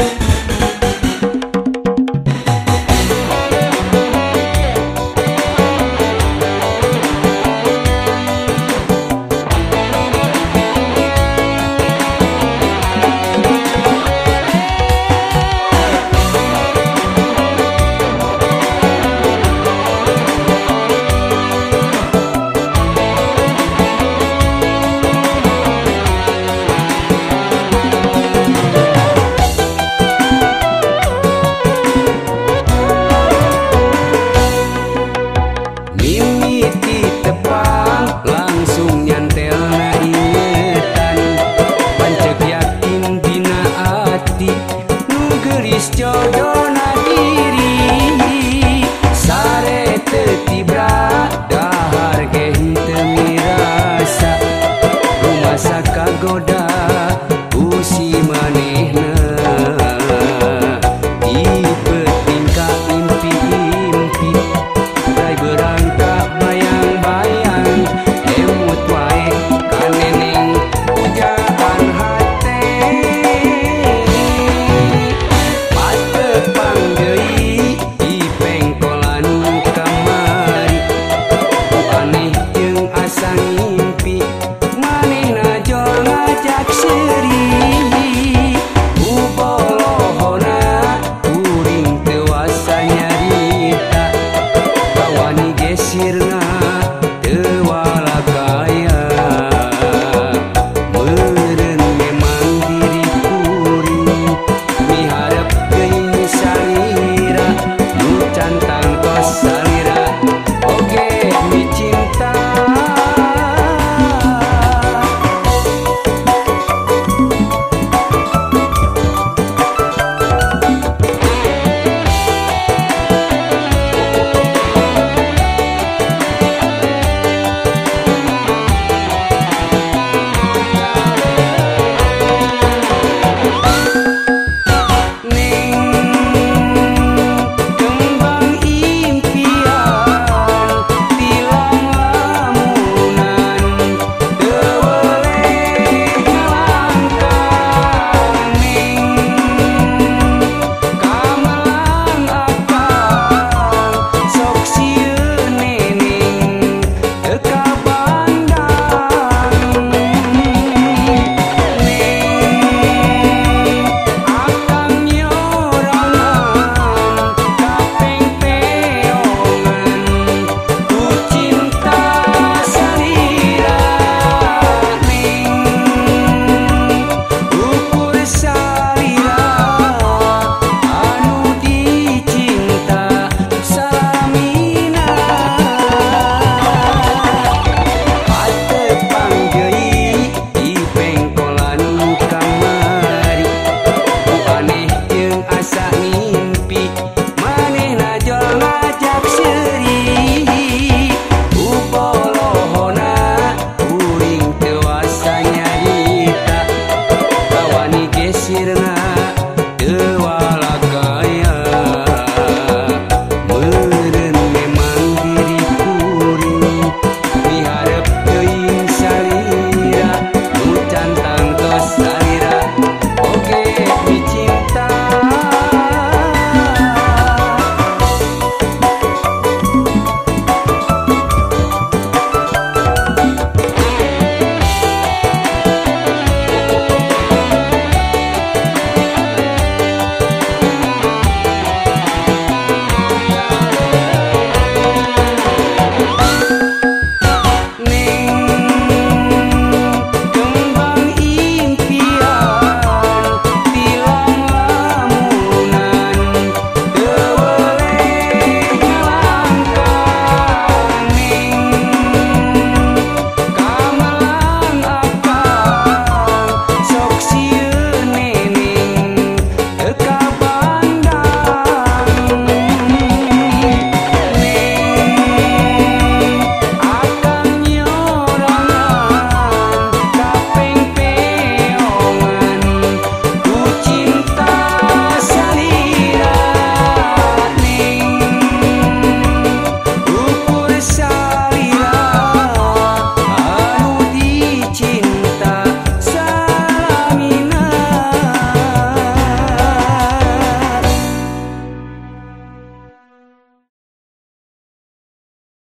baby. tulis jodona diri sare tertibra dahar ge henteu mirasa rumah sakagoda